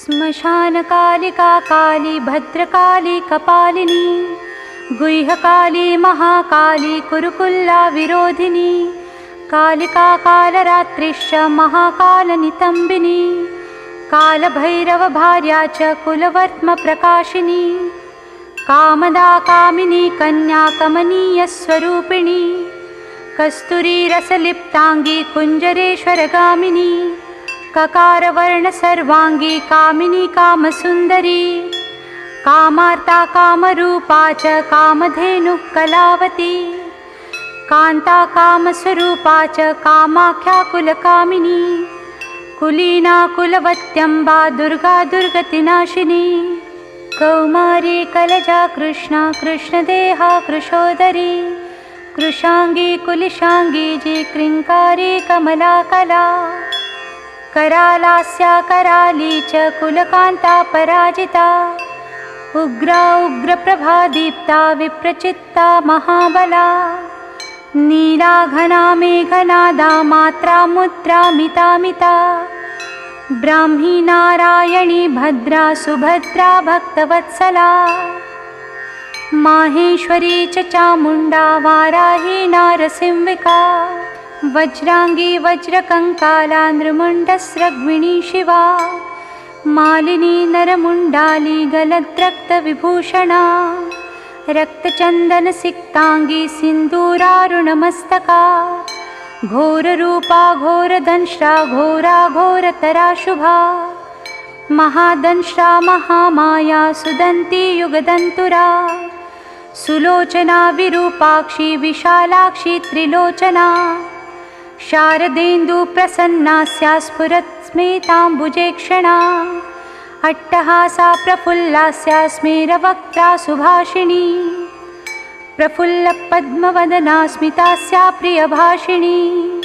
श्मशानकालिका काली भद्रकाली कपालिनी गुह्यकाली महाकाली कुरुकुल्ला विरोधिनी कालिका कालरात्रिश्च महाकालनितम्बिनी कालभैरवभार्या च कुलवर्त्मप्रकाशिनी कामदा कामिनी कन्या कमनीयस्वरूपिणी कस्तुरीरसलिप्ताङ्गी कुञ्जरेश्वरगामिनी ककारवर्णसर्वाङ्गी कामिनी कामसुन्दरी कामार्ता कामरूपा च कामधेनुः कलावती कान्ता कामस्वरूपा च कामाख्या कुलकामिनी कुलीना कुलवत्यम्बा दुर्गा दुर्गतिनाशिनी। कौमारी कलजा कृष्णा कृष्णदेहा कृशोदरी। कृशाङ्गी कुलिशाङ्गी जी क्रिङ्कारी कमलाकला करालास्या कराली च कुलकान्ता पराजिता। उग्रा उग्रप्रभा दीप्ता विप्रचित्ता महाबला। नीला घना मेघनादा मात्रा मुद्रा मिता मिता ब्राह्मी नारायणी भद्रा सुभद्रा भक्तवत्सला। माहेश्वरी च चामुण्डा वाराही नारसिंविका वज्राङ्गी वज्रकङ्काला नृमुण्डस्रग्विणी शिवा। मालिनी नरमुण्डाली गलद्रक्तविभूषणा। रक्तचन्दनसिक्ताङ्गी सिन्दूरारुणमस्तका। घोररूपा घोरदंश्रा घोरा घोरतरा शुभा। महादंश्रा महामाया सुदन्ती युगदन्तुरा। सुलोचना विरूपाक्षी विशालाक्षी त्रिलोचना शारदेन्दुप्रसन्ना स्फुरत्स्मिताम्बुजेक्षणा अट्टहासा प्रफुल्ला स्मेरवक्त्रा सुभाषिणी। प्रफुल्लपद्मवदना स्मिता स्या प्रियभाषिणी।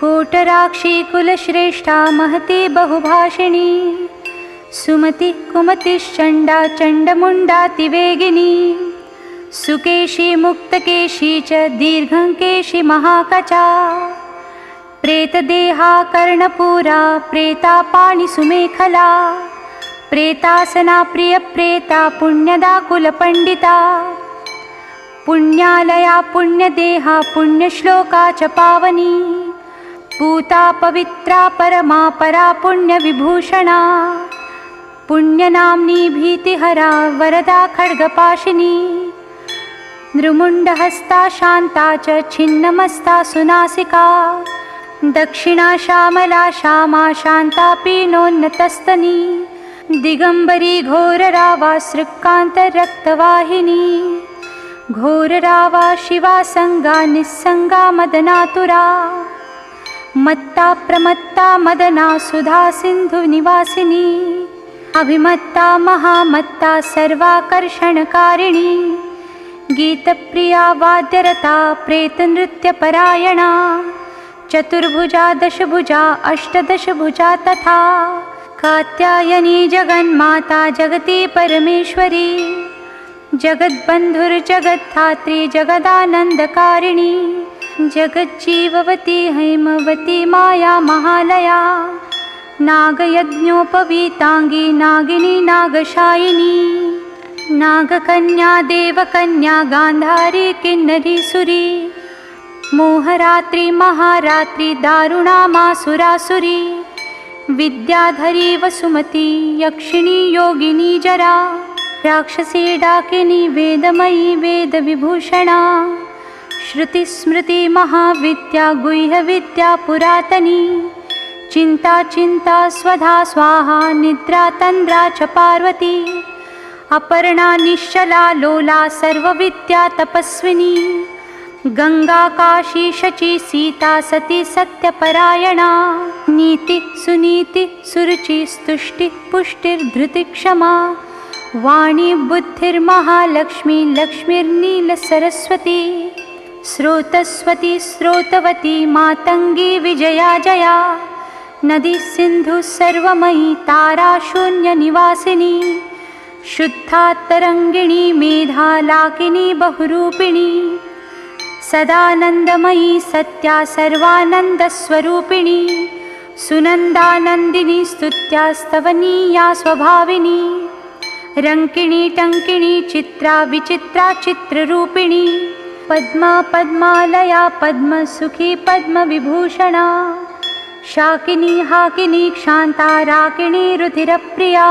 कोटराक्षी कुलश्रेष्ठा महती बहुभाषिणी। सुमति कुमतिश्चण्डा चण्डमुण्डातिवेगिनी सुकेशी मुक्तकेशी च दीर्घङ्केशी महाकचा प्रेतदेहा कर्णपूरा प्रेता पाणिसुमेखला प्रेतासना प्रियप्रेता पुण्यदा कुलपण्डिता पुण्यालया पुण्यदेहा पुण्यश्लोका च पावनी पूता पवित्रा परमा परा पुण्यविभूषणा पुण्यनाम्नी भीतिहरा वरदा खड्गपाशिनी नृमुण्डहस्ता शान्ता च छिन्नमस्ता सुनासिका दक्षिणा श्यामला श्यामा शान्तापि नोन्नतस्तनी दिगम्बरी घोररावा सृक्कान्तरक्तवाहिनी घोररावा शिवा सङ्गा निस्सङ्गा मदनातुरा मत्ता प्रमत्ता मदना सुधा सिन्धुनिवासिनी अभिमत्ता महामत्ता सर्वाकर्षणकारिणी गीतप्रिया वाद्यरता प्रेतनृत्यपरायणा चतुर्भुजा दशभुजा अष्टदशभुजा तथा कात्यायनी जगन्माता जगती परमेश्वरी जगद्बन्धुर्जगद्धात्री जगदानन्दकारिणी जगज्जीववती हैमवती माया महालया नागयज्ञोपवीताङ्गी नागिनी नागशायिनी नागकन्या देवकन्या गान्धारी किन्नरी सुरी मोहरात्रि महारात्रि दारुणामासुरासुरी विद्याधरी वसुमती यक्षिणी योगिनी जरा राक्षसी डाकिनी वेदमयी वेदविभूषणा श्रुतिस्मृति महाविद्या गुह्यविद्या पुरातनी चिन्ता चिन्ता स्वधा स्वाहा निद्रा तन्द्रा च पार्वती अपर्णा निश्चला लोला सर्वविद्या तपस्विनी गङ्गा काशी शची सीता सती सत्यपरायणा। नीति सुनीति सुरुचि स्तुष्टिः पुष्टिर्धृतिक्षमा। वाणी बुद्धिर्महालक्ष्मी लक्ष्मीर्नीलसरस्वती स्रोतस्वती स्रोतवती मातङ्गी विजया जया। नदी सिन्धुः सर्वमयी तारा शून्यनिवासिनी शुद्धात्तरङ्गिणी मेधालाकिनी बहुरूपिणी सदानन्दमयी सत्या सर्वानन्दस्वरूपिणी सुनन्दानन्दिनी स्तुत्यास्तवनीया स्वभाविनी रङ्किणी टङ्किणी चित्रा विचित्रा चित्ररूपिणी पद्मा पद्मालया पद्मसुखी पद्मविभूषणा शाकिनी हाकिनी क्षान्ता राकिणी रुधिरप्रिया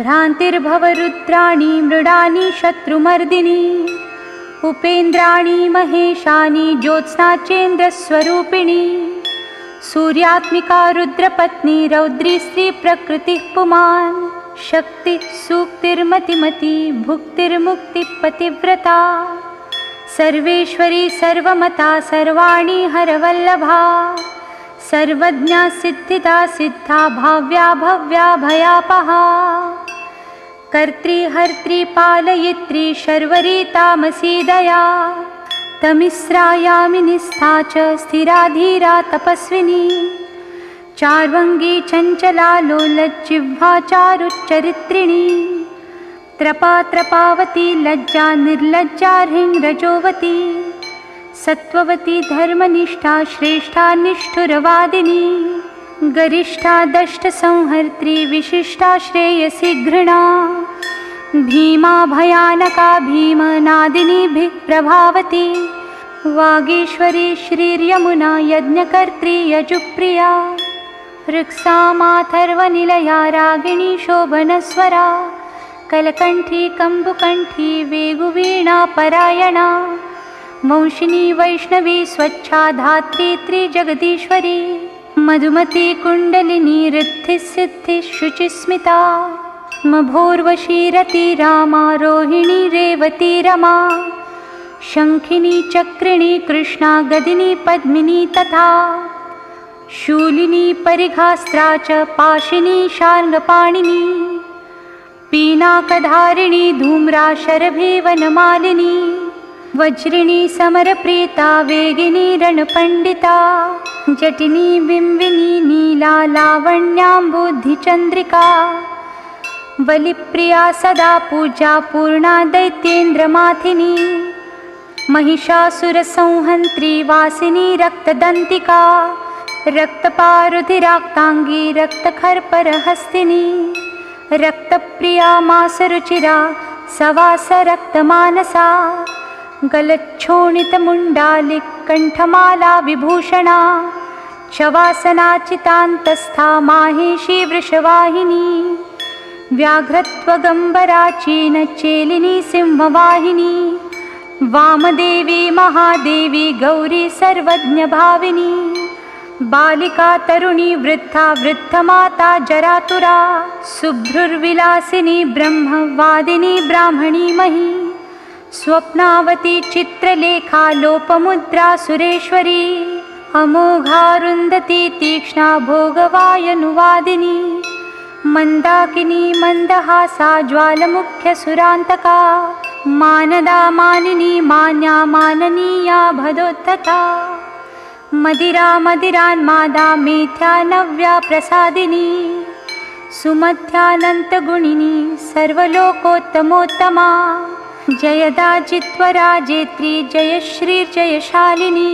भ्रान्तिर्भवरुद्राणि मृडानि शत्रुमर्दिनी उपेन्द्राणि महेशानि ज्योत्स्नाचेन्द्रस्वरूपिणी सूर्यात्मिका रुद्रपत्नी रौद्री स्त्रीप्रकृतिः पुमान् शक्तिः सूक्तिर्मतिमती भुक्तिर्मुक्तिपतिव्रता सर्वेश्वरी सर्वमता सर्वाणि हरवल्लभा सर्वज्ञा सिद्धिदा सिद्धा भाव्या भव्या भयापहा कर्त्री पालयित्री शर्वरी तामसीदया तमिस्रायामिनिस्था च स्थिराधीरा तपस्विनी। चार्वङ्गी चञ्चला लोलज्जिह्वा चारुच्चरित्रिणी। त्रपावती लज्जा निर्लज्जा रजोवती सत्त्ववती धर्मनिष्ठा श्रेष्ठा निष्ठुरवादिनी गरिष्ठा दष्टसंहर्त्री विशिष्टा श्रेयसि घृणा भीमा भयानका भीमनादिनीभिः प्रभावती। वागीश्वरी श्रीर्यमुना यज्ञकर्त्री यजुप्रिया। ऋक्सामाथर्वनिलया रागिणी शोभनस्वरा। कलकण्ठी कम्बुकण्ठी वेगुवीणा परायणा। वंशिनी वैष्णवी स्वच्छा धात्री त्रिजगदीश्वरी मधुमती कुण्डलिनी ऋद्धिसिद्धिः शुचिस्मिता मभोर्वशीरति रामारोहिणी रेवती रमा शङ्खिनी चक्रिणी कृष्णा गदिनी पद्मिनी तथा शूलिनी परिघास्त्रा च पाशिनी शार्ङ्गपाणिनी पीनाकधारिणी धूम्रा शरभेवनमालिनी वज्रिणी समरप्रीता वेगिनी रणपण्डिता जटिनी बिम्बिनी नीला लावण्याम्बुधिचन्द्रिका बलिप्रिया सदा पूजा पूर्णा दैत्येन्द्रमाथिनी महिषासुरसंहन्त्री वासिनी रक्तदन्तिका रक्तपारुधिराक्ताङ्गी रक्तखर्परहस्तिनी रक्तप्रिया मासरुचिरा सवासरक्तमानसा गलच्छोणितमुण्डालिकण्ठमाला विभूषणा शवासनाचितान्तस्था माहेशी वृषवाहिनी व्याघ्रत्वगम्बराचीनचेलिनी सिंहवाहिनी वामदेवी महादेवी गौरी सर्वज्ञभाविनी बालिका तरुणी वृद्धा वृद्धमाता जरातुरा शुभ्रुर्विलासिनी ब्रह्मवादिनी ब्राह्मणी मही स्वप्नावती चित्रलेखा लोपमुद्रा सुरेश्वरी अमोघारुन्धती तीक्ष्णा भोगवायनुवादिनी मन्दाकिनी मन्दहासा ज्वालमुख्यसुरान्तका मानदा मानिनी मान्या माननीया भदोत्तता मदिरा मदिरान्मादा मेथ्या प्रसादिनी सुमध्यानन्तगुणिनी सर्वलोकोत्तमोत्तमा जयदाजित्वराजेत्री जयश्रीर्जयशालिनी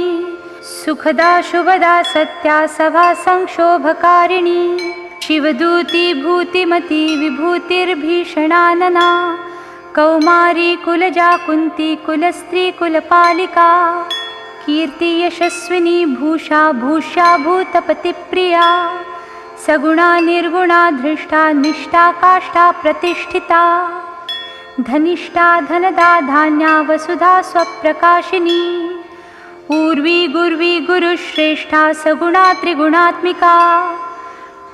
सुखदा शुभदा सत्या सभा संक्षोभकारिणी। शिवदूती भूतिमती विभूतिर्भीषणानना। कौमारी कुलजा कुन्ती कुलस्त्रीकुलपालिका कीर्तियशस्विनी भूषा भूष्या भूतपतिप्रिया सगुणा निर्गुणा धृष्टा निष्ठा काष्ठा प्रतिष्ठिता धनिष्ठा धनदा धान्या वसुधा स्वप्रकाशिनी। ऊर्वी गुर्वी गुरुश्रेष्ठा सगुणा त्रिगुणात्मिका।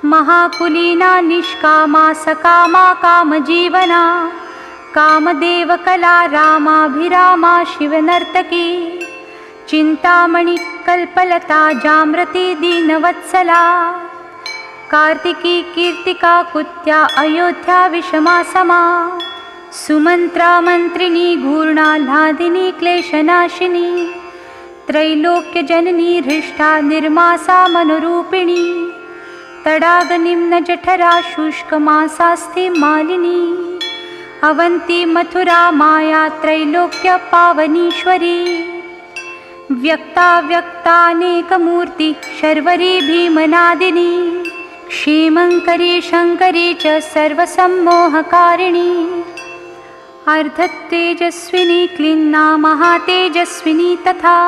महाकुलीना निष्कामा सकामा कामजीवना। कामदेवकला रामाभिरामा शिवनर्तकी। चिन्तामणिकल्पलता जाम्रती दीनवत्सला। कार्तिकी कीर्तिका कुत्या अयोध्या विषमा समा सुमन्त्रा मन्त्रिणी घूर्णाह्लादिनी क्लेशनाशिनी त्रैलोक्यजननी हृष्टा निर्मासा मनोरूपिणी तडागनिम्नजठरा शुष्कमासास्ति मालिनी अवन्ती मथुरा माया त्रैलोक्यपावनीश्वरी व्यक्ताव्यक्तानेकमूर्ति शर्वरी भीमनादिनी क्षेमङ्करी शङ्करी च सर्वसम्मोहकारिणी अर्धतेजस्विनी क्लिन्ना महातेजस्विनी तथा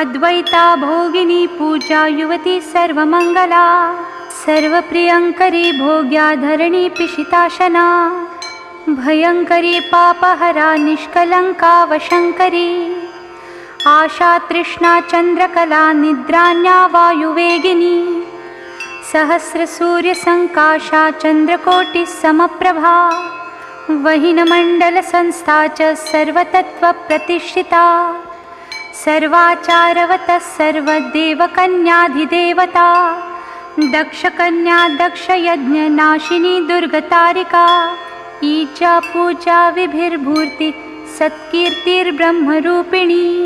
अद्वैता भोगिनी पूजा युवती सर्वमङ्गला सर्वप्रियङ्करी भोग्याधरणी पिशिताशना भयङ्करी पापहरा निष्कलङ्कावशङ्करी आशा तृष्णा चन्द्रकला निद्रान्या वायुवेगिनी सहस्रसूर्यसङ्काशा चन्द्रकोटिसमप्रभा वहिनमण्डलसंस्था च सर्वतत्त्वप्रतिष्ठिता। सर्वाचारवतः सर्वदेवकन्याधिदेवता। दक्षकन्या दक्षयज्ञनाशिनी दुर्गतारिका। ईचा पूजा विभिर्भूर्ति सत्कीर्तिर्ब्रह्मरूपिणी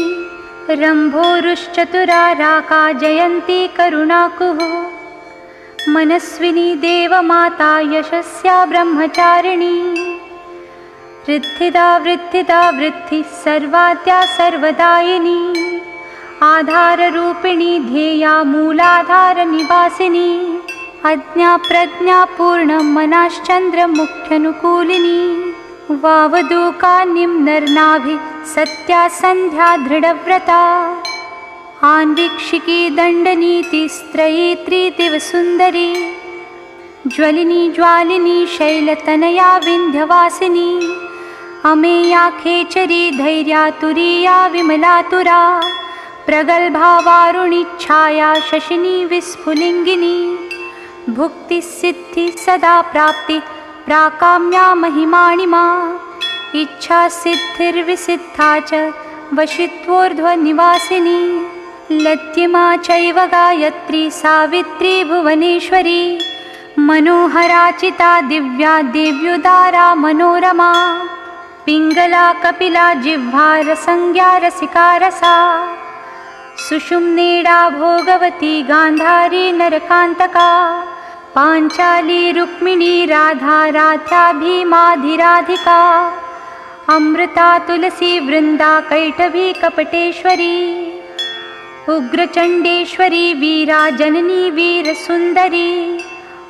रम्भोरुश्चतुराराका जयन्ती करुणाकुः। मनस्विनी देवमाता यशस्या ब्रह्मचारिणी वृद्धिदा वृद्धिदा वृद्धिः सर्वाद्या सर्वदायिनी। आधाररूपिणी ध्येया मूलाधारनिवासिनी अज्ञाप्रज्ञापूर्णमनाश्चन्द्रमुख्यनुकूलिनी वावदूकान्यं नर्नाभिः सत्या सन्ध्या दृढव्रता। आन्वीक्षिकी दण्डनीतिस्त्रयी त्रिदिवसुन्दरी ज्वलिनी ज्वालिनी शैलतनया विन्ध्यवासिनी अमेया खेचरी धैर्यातुरीया विमलातुरा प्रगल्भावारुणिच्छाया शशिनी विस्फुलिङ्गिनी। भुक्तिसिद्धिः सदा प्राप्ति प्राकाम्या महिमाणिमा इच्छासिद्धिर्विसिद्धा च वशित्वोर्ध्वनिवासिनी। लत्यमा चैव गायत्री सावित्री भुवनेश्वरी। मनोहराचिता दिव्या देव्युदारा मनोरमा पिङ्गला कपिला जिह्वारसंज्ञा रसिकारसा सुषुम्नेडा भोगवती गान्धारी नरकान्तका। पाञ्चाली रुक्मिणी राधा राध्या भीमाधिराधिका अमृता तुलसी वृन्दा कैटभी कपटेश्वरी। उग्रचण्डेश्वरी वीरा जननी वीरसुन्दरी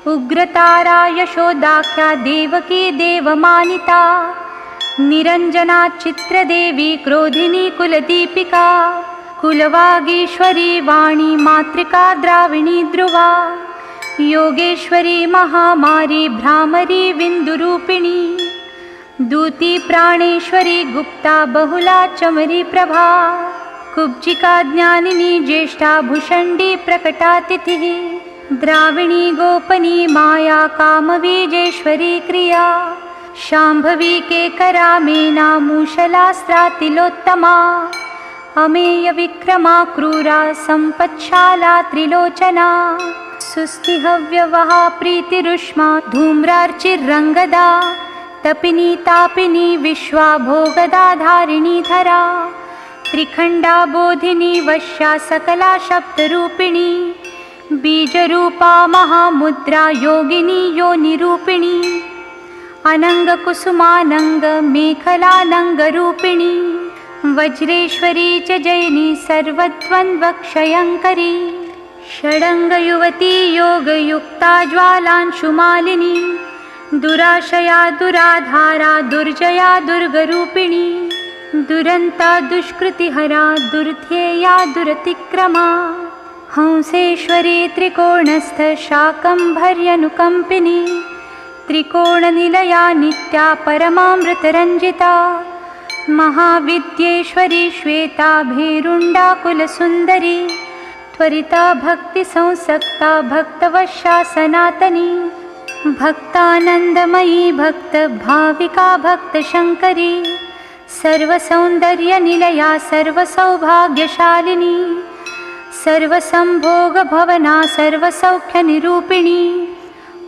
उग्रतारा यशोदाख्या देवकी देवमानिता निरञ्जना चित्रदेवी क्रोधिनी कुलदीपिका कुलवागीश्वरी वाणी मातृका द्राविणी ध्रुवा योगेश्वरी महामारी भ्रामरी विन्दुरूपिणी दूती प्राणेश्वरी गुप्ता बहुला चमरी प्रभा कुब्जिका ज्ञानिनी ज्येष्ठा भुषण्डी प्रकटातिथिः द्राविणी गोपनी माया कामवीजेश्वरी क्रिया शाम्भवी केकरा मेना मूषलास्त्रातिलोत्तमा अमेयविक्रमा क्रूरा सम्पच्छाला त्रिलोचना सुस्तिहव्यवहा प्रीतिरुष्मा धूम्रार्चिरङ्गदा तपिनी तापिनी विश्वा भोगदाधारिणी धरा त्रिखण्डा बोधिनी वश्या सकला शब्दरूपिणी बीजरूपा महामुद्रा योगिनी योनिरूपिणी अनङ्गकुसुमानङ्गमेखलानङ्गरूपिणी वज्रेश्वरी च जैनी सर्वद्वन्द्वक्षयङ्करी षडङ्गयुवती योगयुक्ता ज्वालांशुमालिनी दुराशया दुराधारा दुर्जया दुर्गरूपिणी दुरन्ता दुष्कृतिहरा दुर्ध्येया दुरतिक्रमा हंसेश्वरी त्रिकोणस्थशाकम्भर्यनुकम्पिनी त्रिकोणनिलया नित्या परमामृतरञ्जिता। महाविद्येश्वरी श्वेता भेरुण्डाकुलसुन्दरी त्वरिता भक्तिसंसक्ता भक्तवशा सनातनी। भक्तानन्दमयी भक्तभाविका भक्तशङ्करी सर्वसौन्दर्यनिलया सर्वसौभाग्यशालिनी। सर्वसम्भोगभवना सर्वसौख्यनिरूपिणी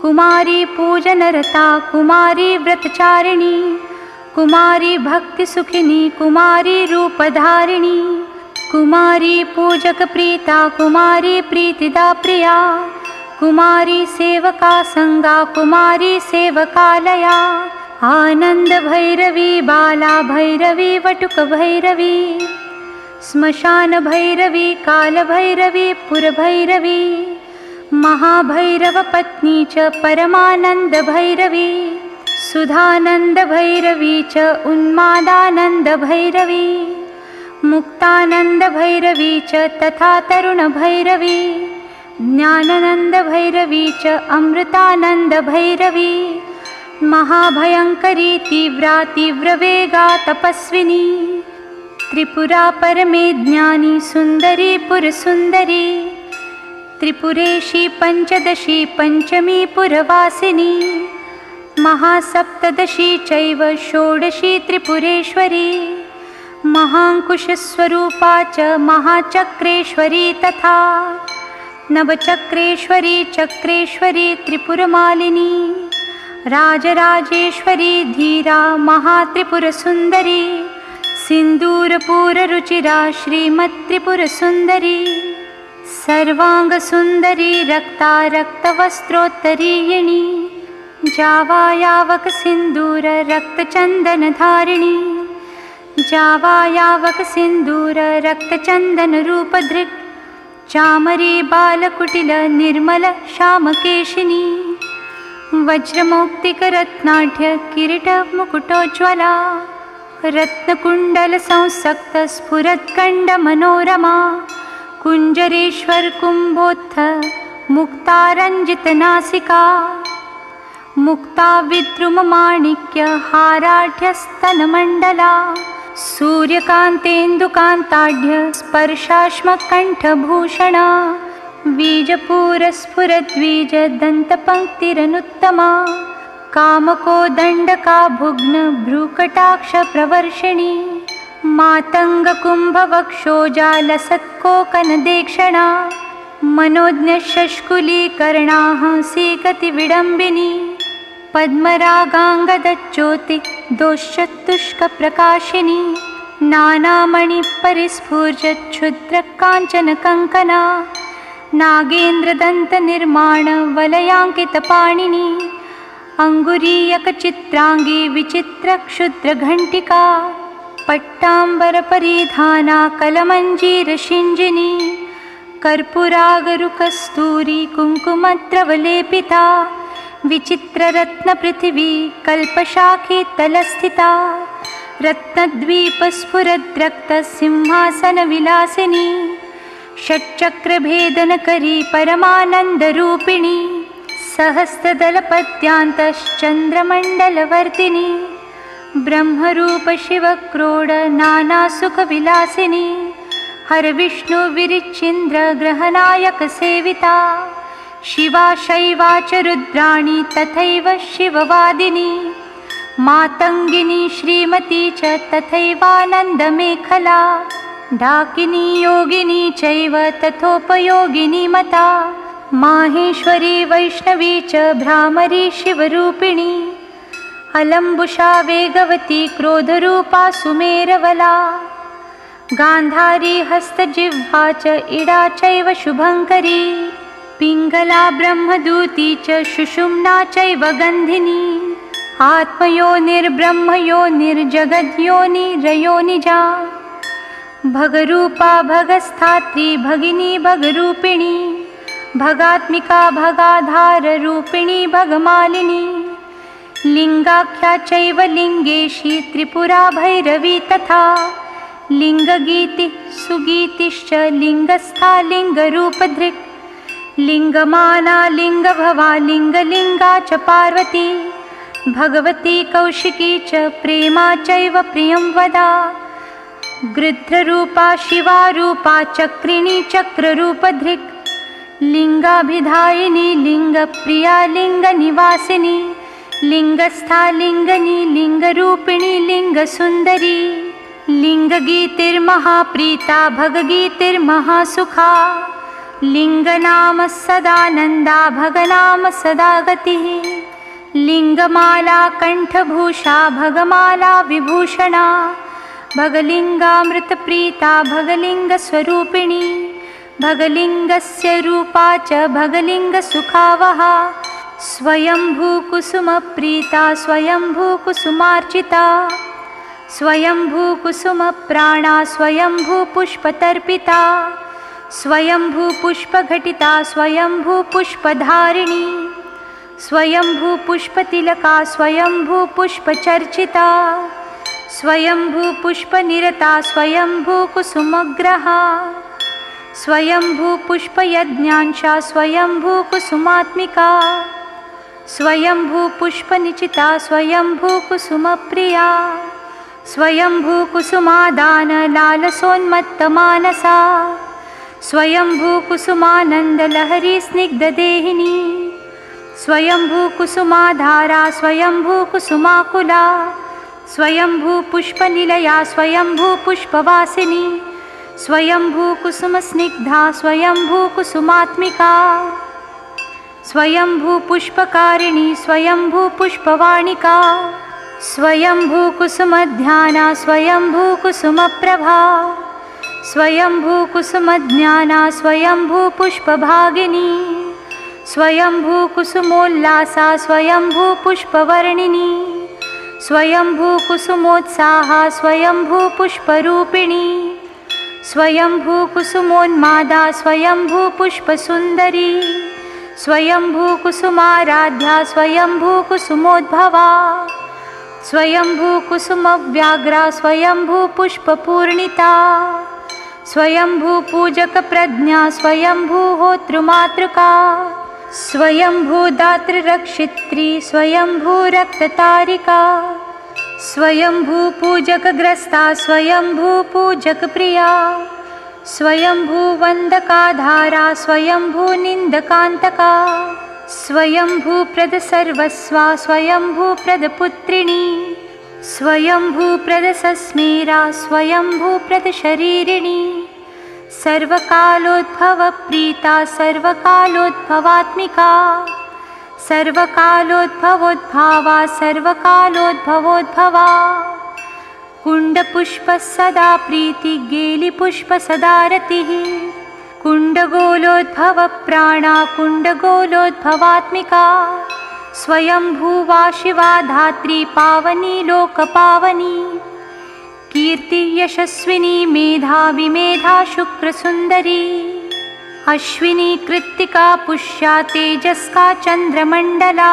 कुमारी पूजनरता कुमारी व्रतचारिणी कुमारी भक्तिसुखिनी कुमारी रूपधारिणी कुमारी पूजकप्रीता कुमारी प्रीतिदा प्रिया कुमारी सेवका सङ्गा कुमारी सेवकालया आनन्दभैरवी बाला भैरवी वटुकभैरवी श्मशानभैरवी कालभैरवी पुरभैरवी महाभैरवपत्नी च परमानन्दभैरवी सुधानन्दभैरवी च उन्मादानन्दभैरवी मुक्तानन्दभैरवी च तथा तरुणभैरवी ज्ञाननन्दभैरवी च अमृतानन्दभैरवी महाभयङ्करी तीव्रा तीव्रवेगा तपस्विनी त्रिपुरा परमे ज्ञानी सुन्दरी पुरसुन्दरी त्रिपुरेशी पञ्चदशी पञ्चमी पुरवासिनी महासप्तदशी चैव षोडशी त्रिपुरेश्वरी महाङ्कुशस्वरूपा च महाचक्रेश्वरी तथा नवचक्रेश्वरी चक्रेश्वरी त्रिपुरमालिनी राजराजेश्वरी धीरा महात्रिपुरसुन्दरी सिन्दूरपुररुचिरा श्रीमत्त्रिपुरसुन्दरी सर्वाङ्गसुन्दरी रक्ता रक्तवस्त्रोत्तरीयिणी जावायावकसिन्दूररक्तचन्दनधारिणी जावायावकसिन्दूररक्तचन्दनरूपधृक् चामरी बालकुटिलनिर्मलश्यामकेशिनी वज्रमौक्तिकरत्नाढ्यकिरीटमुकुटोज्ज्वला रत्नकुण्डलसंसक्तस्फुरत्कण्डमनोरमा कुञ्जरेश्वरकुम्भोत्थ मुक्तारञ्जितनासिका मुक्ता विद्रुममाणिक्यहाराढ्यस्तनमण्डला सूर्यकान्तेन्दुकान्ताढ्य स्पर्शाश्मकण्ठभूषणा बीजपूरस्फुरद्वीजदन्तपङ्क्तिरनुत्तमा कामको भ्रूकटाक्षप्रवर्षिणी मातङ्गकुम्भवक्षोजालसत्कोकनदेक्षणा मनोज्ञशष्कुलीकर्णाः सीकतिविडम्बिनी पद्मरागाङ्गदच्योतिदोश्चतुष्कप्रकाशिनी नानामणिपरिस्फूर्जच्छुद्रकाञ्चनकङ्कना नागेन्द्रदन्तनिर्माणवलयाङ्कितपाणिनी अङ्गुरीयकचित्राङ्गी विचित्रक्षुद्रघण्टिका पट्टाम्बरपरिधाना कलमञ्जीरशिञ्जिनी कर्पुरागरुकस्तूरी कुङ्कुमद्रवलेपिता विचित्ररत्नपृथिवी कल्पशाखे तलस्थिता रत्नद्वीपस्फुरद्रक्तसिंहासनविलासिनी षट्चक्रभेदनकरी परमानन्दरूपिणी सहस्रदलपद्यान्तश्चन्द्रमण्डलवर्तिनी ब्रह्मरूपशिवक्रोड नानासुखविलासिनी हरविष्णुविरिचिन्द्रग्रहनायकसेविता शिवा शैवा च रुद्राणी तथैव शिववादिनी मातङ्गिनी श्रीमती च तथैवानन्दमेखला डाकिनी योगिनी चैव तथोपयोगिनी मता माहेश्वरी वैष्णवी च भ्रामरी शिवरूपिणी अलम्बुषा वेगवती क्रोधरूपा सुमेरवला। गान्धारी हस्तजिह्वा च इडा चैव शुभङ्करी। पिङ्गला ब्रह्मदूती च शुशुम्ना चैव गन्धिनी। आत्मयो निर्ब्रह्मयो निर्जगद्यो निजा भगरूपा भगस्थात्री भगिनी भगरूपिणी। भगात्मिका भगाधाररूपिणी भगमालिनी लिङ्गाख्या चैव लिङ्गेशी त्रिपुरा भैरवी तथा लिङ्गगीतिः सुगीतिश्च लिङ्गस्था लिङ्गरूपधृक्। लिङ्गमाना लिङ्गभवा लिङ्गलिङ्गा च पार्वती। भगवती कौशिकी च प्रेमा चैव प्रियं वदा। गृध्ररूपा शिवारूपा चक्रिणी चक्ररूपधृक्। लिङ्गाभिधायिनी लिङ्गप्रिया लिङ्गनिवासिनी लिङ्गस्था लिङ्गनी लिङ्गरूपिणी लिङ्गसुन्दरी लिङ्गगीतिर्महाप्रीता भगगीतिर्महासुखा लिङ्गनाम सदानन्दा भगनाम सदा गतिः लिङ्गमाला कण्ठभूषा भगमाला विभूषणा भगलिङ्गामृतप्रीता भगलिङ्गस्वरूपिणी भगलिङ्गस्य रूपा च भगलिङ्गसुखावहा स्वयम्भूकुसुमप्रीता स्वयम्भूकुसुमार्चिता स्वयंभूकुसुमप्राणा स्वयंभूपुष्पतर्पिता स्वयंभूपुष्पघटिता स्वयंभूपुष्पधारिणी स्वयंभूपुष्पतिलका स्वयंभूपुष्पचर्चिता स्वयंभूपुष्पनिरता स्वयंभूकुसुमग्रहा स्वयंभूपुष्पयज्ञांशा स्वयंभूकुसुमात्मिका स्वयंभूपुष्पनिचिता स्वयंभूकुसुमप्रिया। स्वयंभूकुसुमादानलालसोन्मत्तमानसा। स्वयंभूकुसुमानन्दलहरी स्निग्धदेहिनी। स्वयंभूकुसुमाधारा स्वयंभूकुसुमाकुला। स्वयंभूपुष्पनिलया स्वयंभूपुष्पवासिनी। स्वयंभूकुसुमस्निग्धा स्वयंभूकुसुमात्मिका स्वयंभूपुष्पकारिणी स्वयंभूपुष्पवाणिका स्वयंभूकुसुमध्याना स्वयंभूकुसुमप्रभा स्वयंभूकुसुमज्ञाना स्वयंभूपुष्पभागिनी स्वयंभूकुसुमोल्लासा स्वयंभूपुष्पवर्णिनी स्वयंभूकुसुमोत्साहा स्वयंभूपुष्परूपिणी स्वयंभूकुसुमोन्मादा स्वयंभूपुष्पसुन्दरी स्वयंभूकुसुमाराध्या स्वयंभूकुसुमोद्भवा स्वयंभूकुसुमव्याघ्रा स्वयंभूपुष्पपूर्णिता स्वयंभूपूजकप्रज्ञा स्वयंभूहोतृमातृका स्वयंभूदातृरक्षित्री स्वयंभूरक्ततारिका स्वयंभूपूजकग्रस्ता स्वयंभूपूजकप्रिया स्वयंभूवन्दकाधारा स्वयंभूनिन्दकान्तका स्वयंभूप्रदसर्वस्वा स्वयंभूप्रदपुत्रिणी स्वयंभूप्रदसस्मेरा स्वयंभूप्रदशरीरिणी। सर्वकालोद्भवप्रीता सर्वकालोद्भवात्मिका सर्वकालोद्भवोद्भावा सर्वकालोद्भवोद्भवा कुण्डपुष्पः सदा सदा रतिः कुण्डगोलोद्भवप्राणा कुण्डगोलोद्भवात्मिका स्वयंभूवा शिवा धात्री पावनी लोकपावनी। कीर्तियशस्विनी मेधा विमेधा शुक्रसुन्दरी अश्विनी कृत्तिका पुष्या तेजस्का चन्द्रमण्डला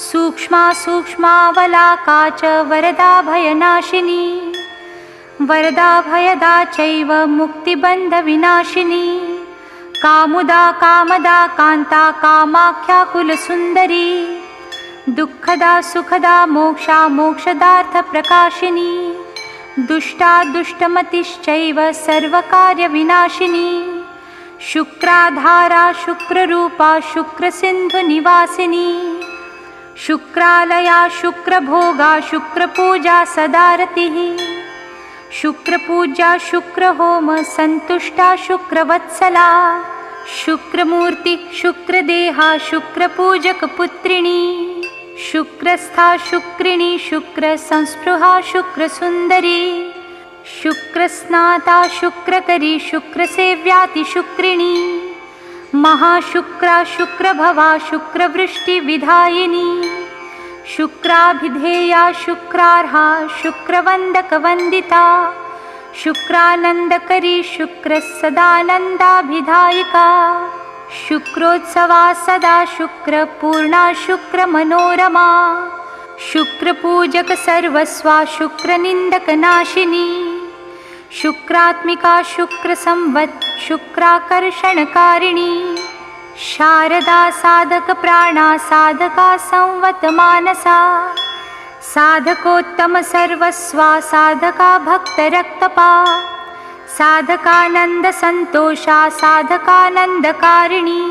सूक्ष्मा सूक्ष्मावलाका च वरदा भयनाशिनी वरदा भयदा चैव मुक्तिबन्धविनाशिनी कामुदा कामदा कान्ता कामाख्याकुलसुन्दरी दुःखदा सुखदा मोक्षा मोक्षदार्थप्रकाशिनी दुष्टा दुष्टमतिश्चैव सर्वकार्यविनाशिनी शुक्राधारा शुक्ररूपा शुक्रसिन्धुनिवासिनी शुक्रालया शुक्रभोगा शुक्रपूजा सदारतिः। शुक्रपूजा शुक्रहोम सन्तुष्टा शुक्रवत्सला। शुक्रमूर्ति शुक्रदेहा शुक्रपूजकपुत्रिणी शुक्रस्था शुक्रिणी शुक्रसंस्पृहा शुक्रसुन्दरी। शुक्रस्नाता शुक्रकरी शुक्रसेव्यातिशुक्रिणी महाशुक्रा शुक्रभवा शुक्रवृष्टिविधायिनी शुक्राभिधेया शुक्रार्हा शुक्रवन्दकवन्दिता। शुक्रानन्दकरी शुक्रसदानन्दाभिधायिका। शुक्रोत्सवा सदा शुक्रपूर्णा शुक्रमनोरमा। शुक्रपूजकसर्वस्वा शुक्रनिन्दकनाशिनी शुक्रात्मिका शुक्रसंवत् शुक्राकर्षणकारिणी। शारदा साधकप्राणा साधका संवतमानसा साधकोत्तमसर्वस्वा साधका भक्तरक्तपा। साधकानन्दसन्तोषा साधकानन्दकारिणी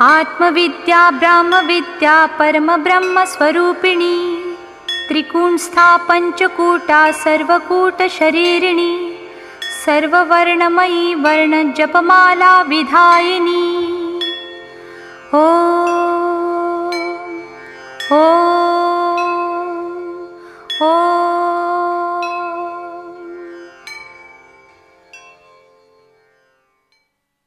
आत्मविद्या ब्रह्मविद्या परमब्रह्मस्वरूपिणी त्रिकूंस्था पञ्चकूटा सर्वकूटशरीरिणी सर्ववर्णमयी वर्णजपमाला विधायिनी। ओ ओ ओ